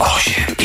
osiem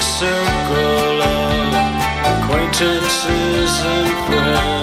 circle of acquaintances and friends.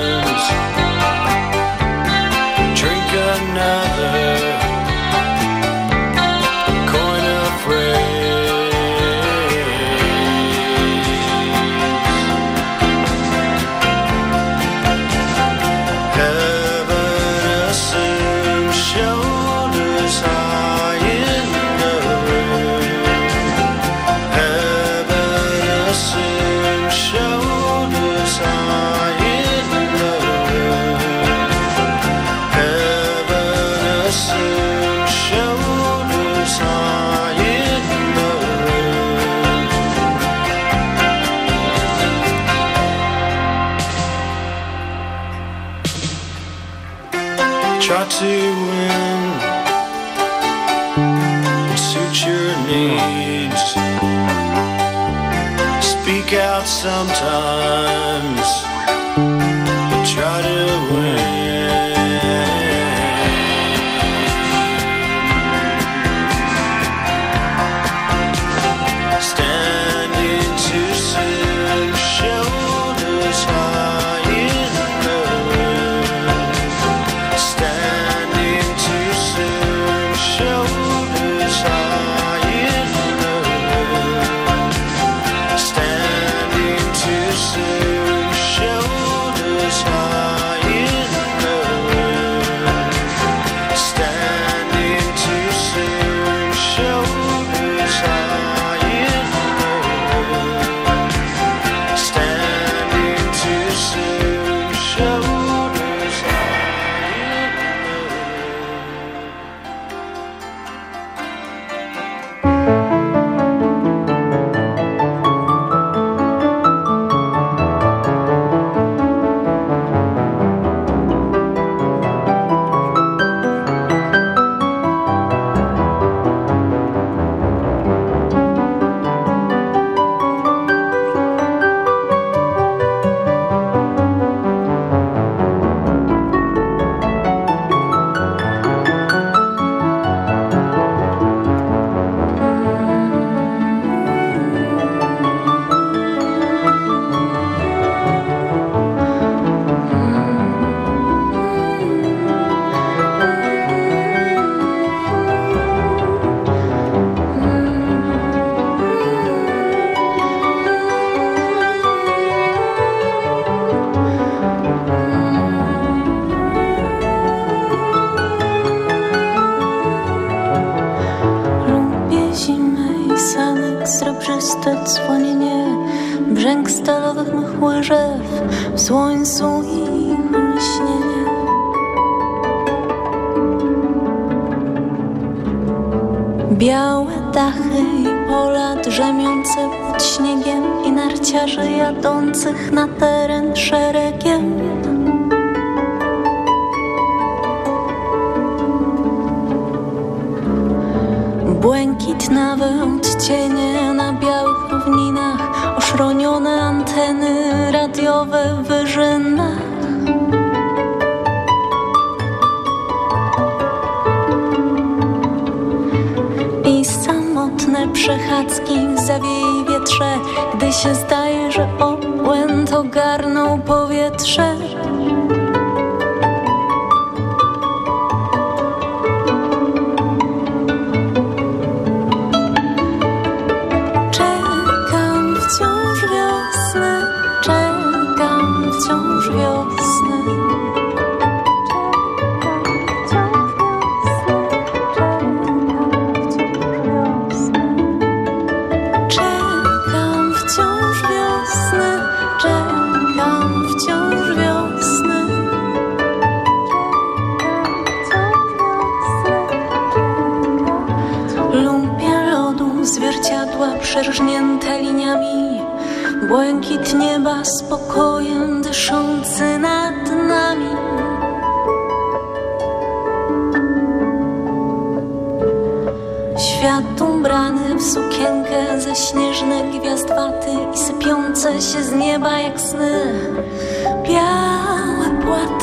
przechadzki zawieje wietrze. Gdy się zdaje, że obłęd ogarnął powietrze zerznięte liniami Błękit nieba spokojem dyszący nad nami. Świat ubrany w sukienkę ze śnieżne gwiazdwaty I sypiące się z nieba jak sny. Białe płaty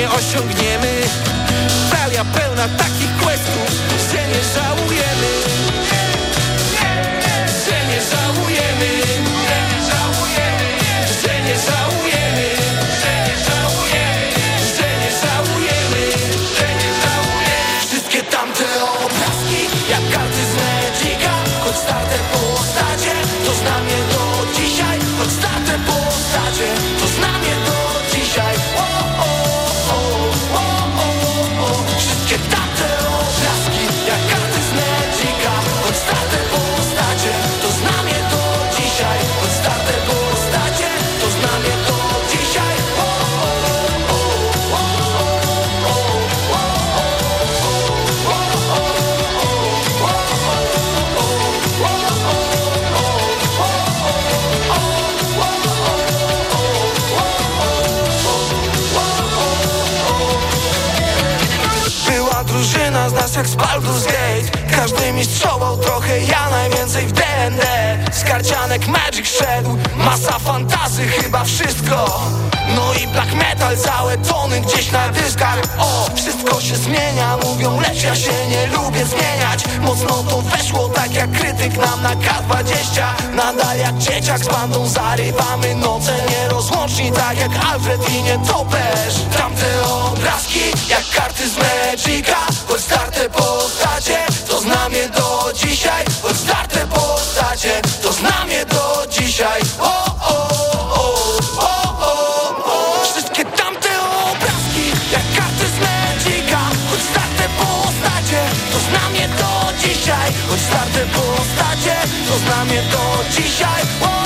nie osiągniemy. Franek Magic szedł. Masa fantazy, chyba wszystko. No i black metal, całe tony gdzieś na dyskach. O, wszystko się zmienia, mówią, lecz ja się nie lubię zmieniać. Mocno to weszło, tak jak krytyk nam na K20 Nadal jak dzieciak z bandą zarywamy noce Nierozłączni, tak jak Alfred i nie topesz Tamte obrazki, jak karty z Magica. Choć starte postacie, to znam je do dzisiaj. Choć starte postacie, to znam she shy.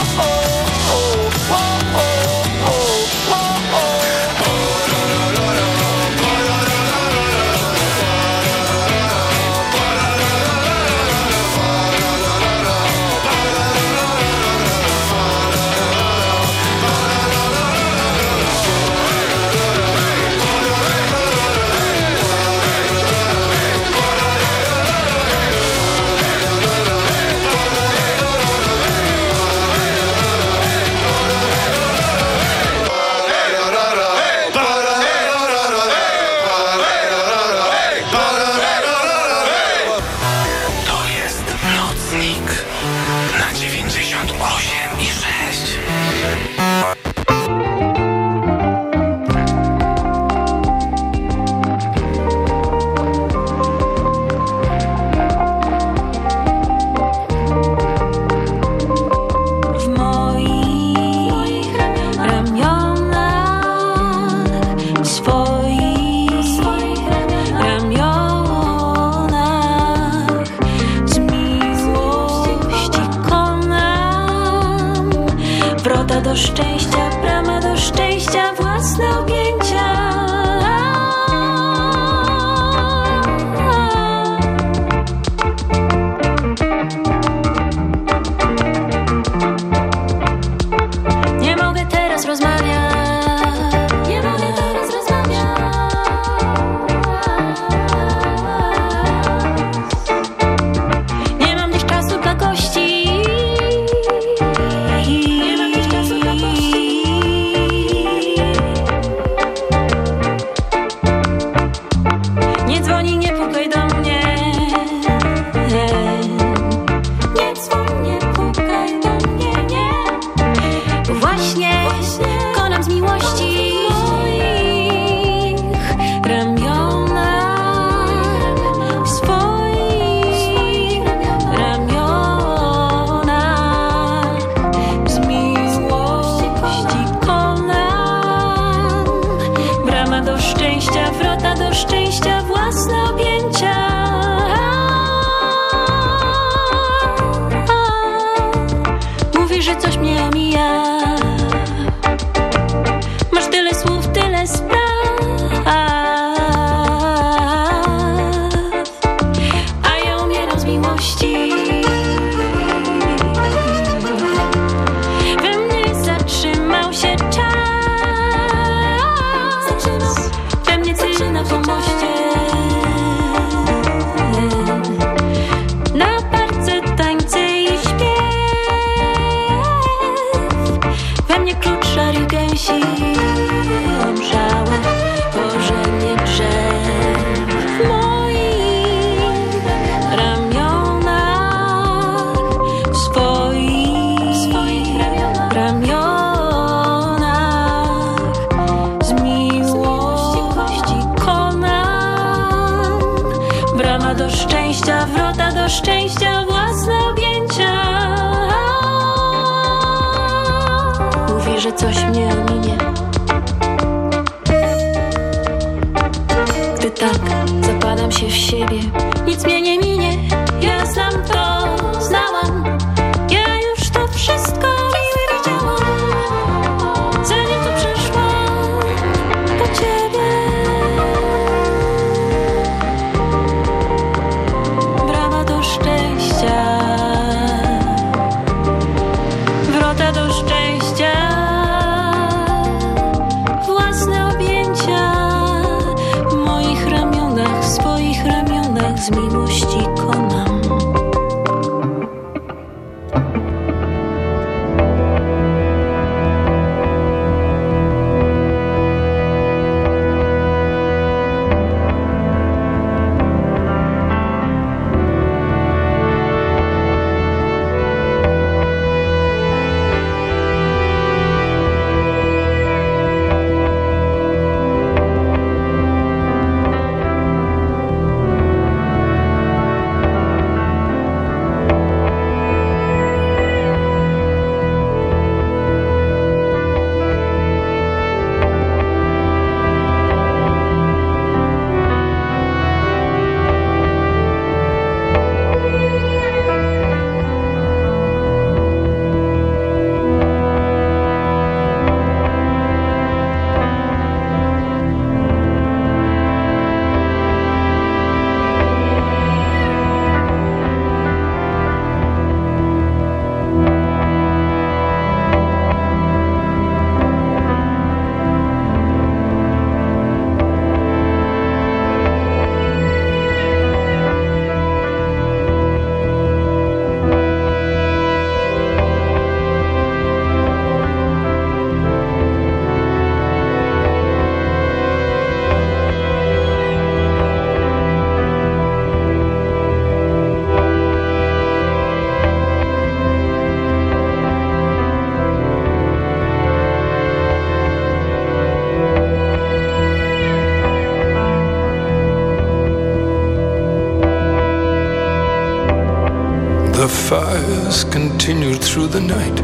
The fires continued through the night.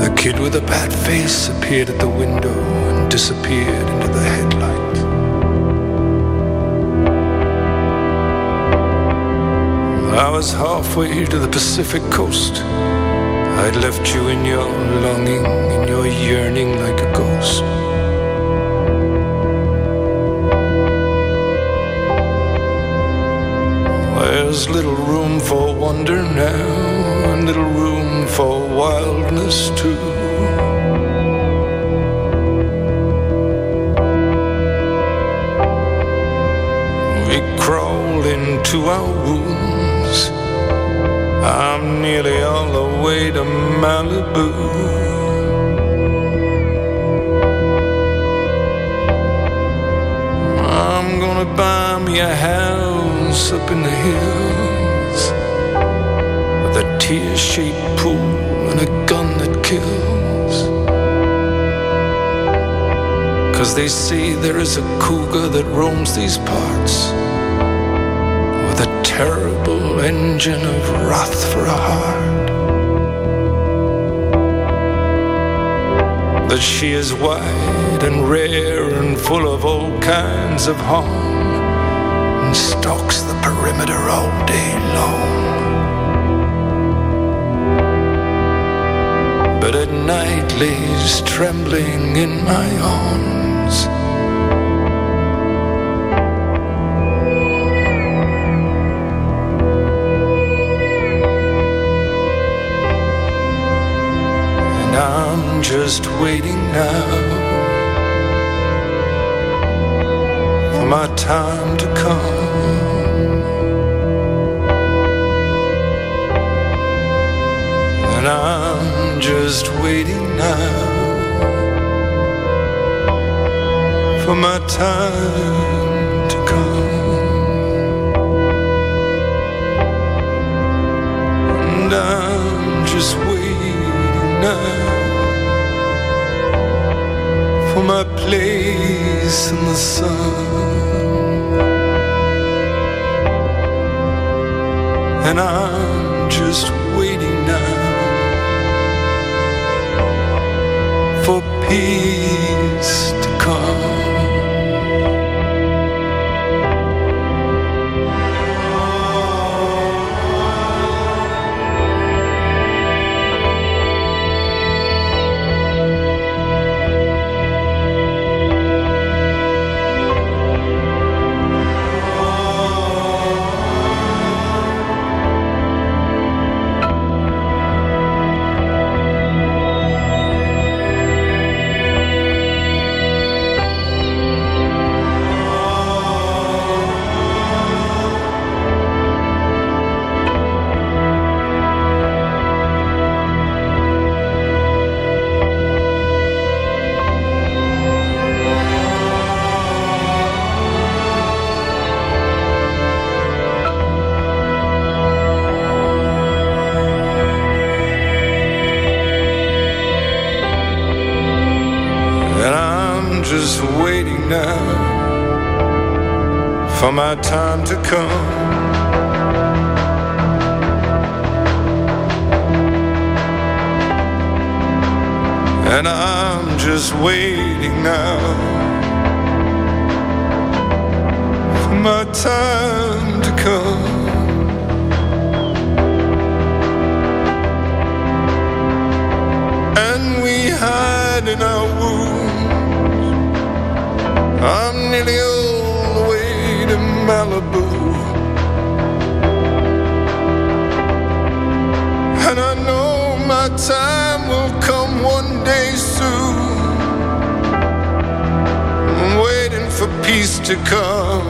The kid with the bad face appeared at the window and disappeared into the headlight. I was halfway to the Pacific coast. I'd left you in your longing, in your yearning like a ghost. There's little room for wonder now, and little room for wildness too. We crawl into our wounds. I'm nearly all the way to Malibu. I'm gonna buy me a house up in the hills with a tear shaped pool and a gun that kills. Cause they say there is a cougar that roams these parts with a terrible engine of wrath for a heart. That she is wide and rare and full of all kinds of harm perimeter all day long. But at night lays trembling in my arms. And I'm just waiting now for my time to come. I'm just waiting now for my time to come. And I'm just waiting now for my place in the sun. And I'm for And I'm just waiting now for my time to come. And we hide in our wounds. I'm nearly all the way to Malibu. And I know my time will come one day soon. I'm waiting for peace to come.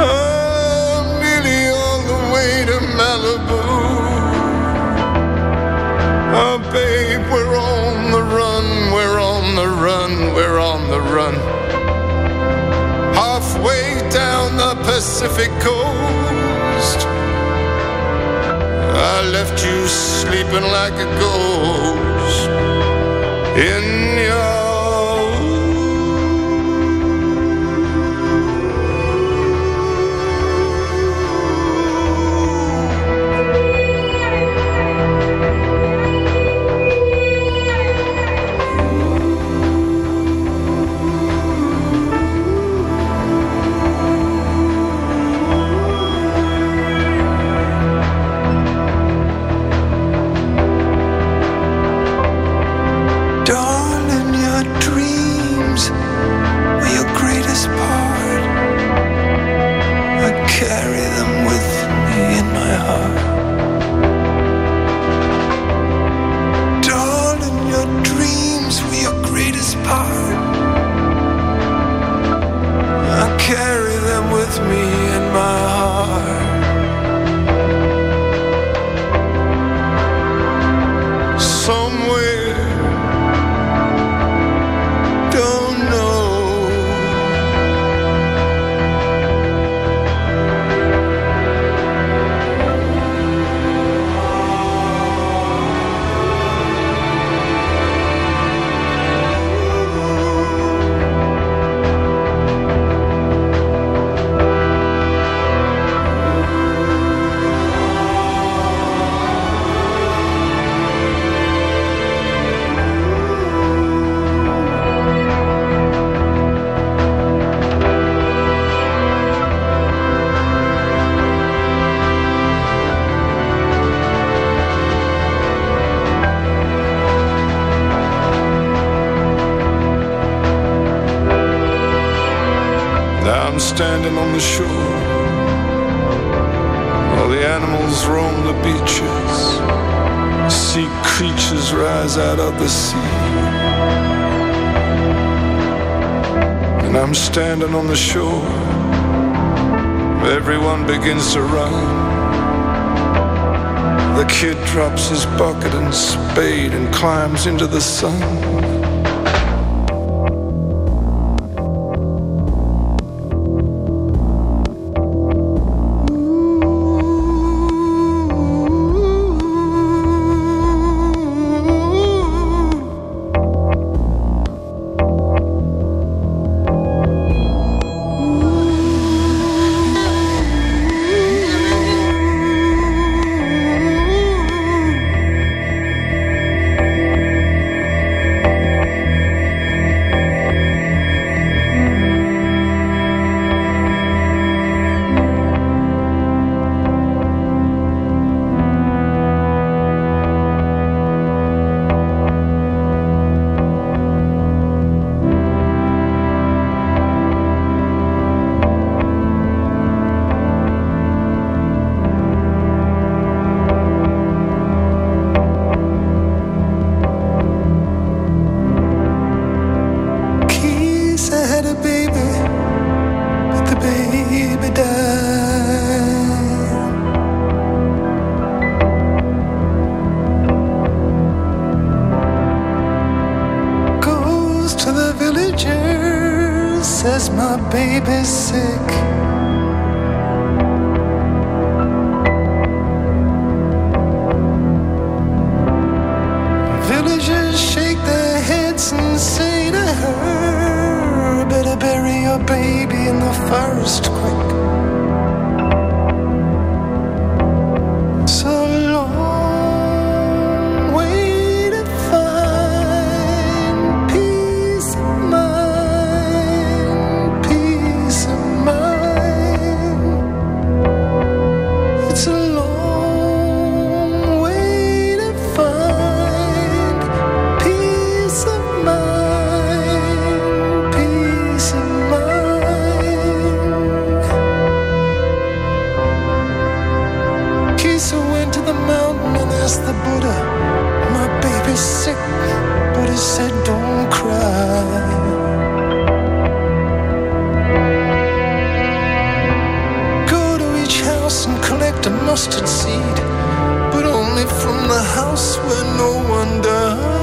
I'm nearly all the way to Malibu. Oh, babe, we're on the run, we're on the run, we're on the run. Halfway down the Pacific coast, I left you sleeping like a ghost in your. Climbs into the sun. My baby's sick, but he said, Don't cry. Go to each house and collect a mustard seed, but only from the house where no one died.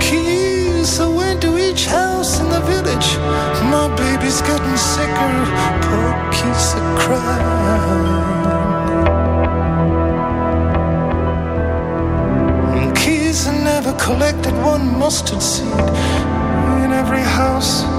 Keys I went to each house in the village. My baby's getting sicker kiss a crime. Keys are never collected, one mustard seed in every house.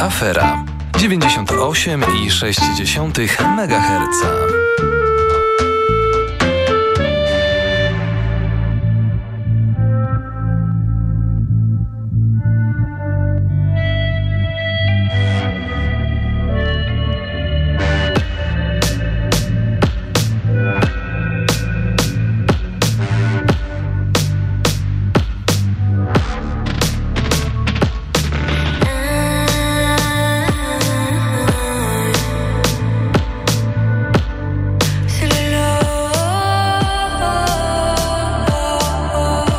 Afera 98,6 MHz.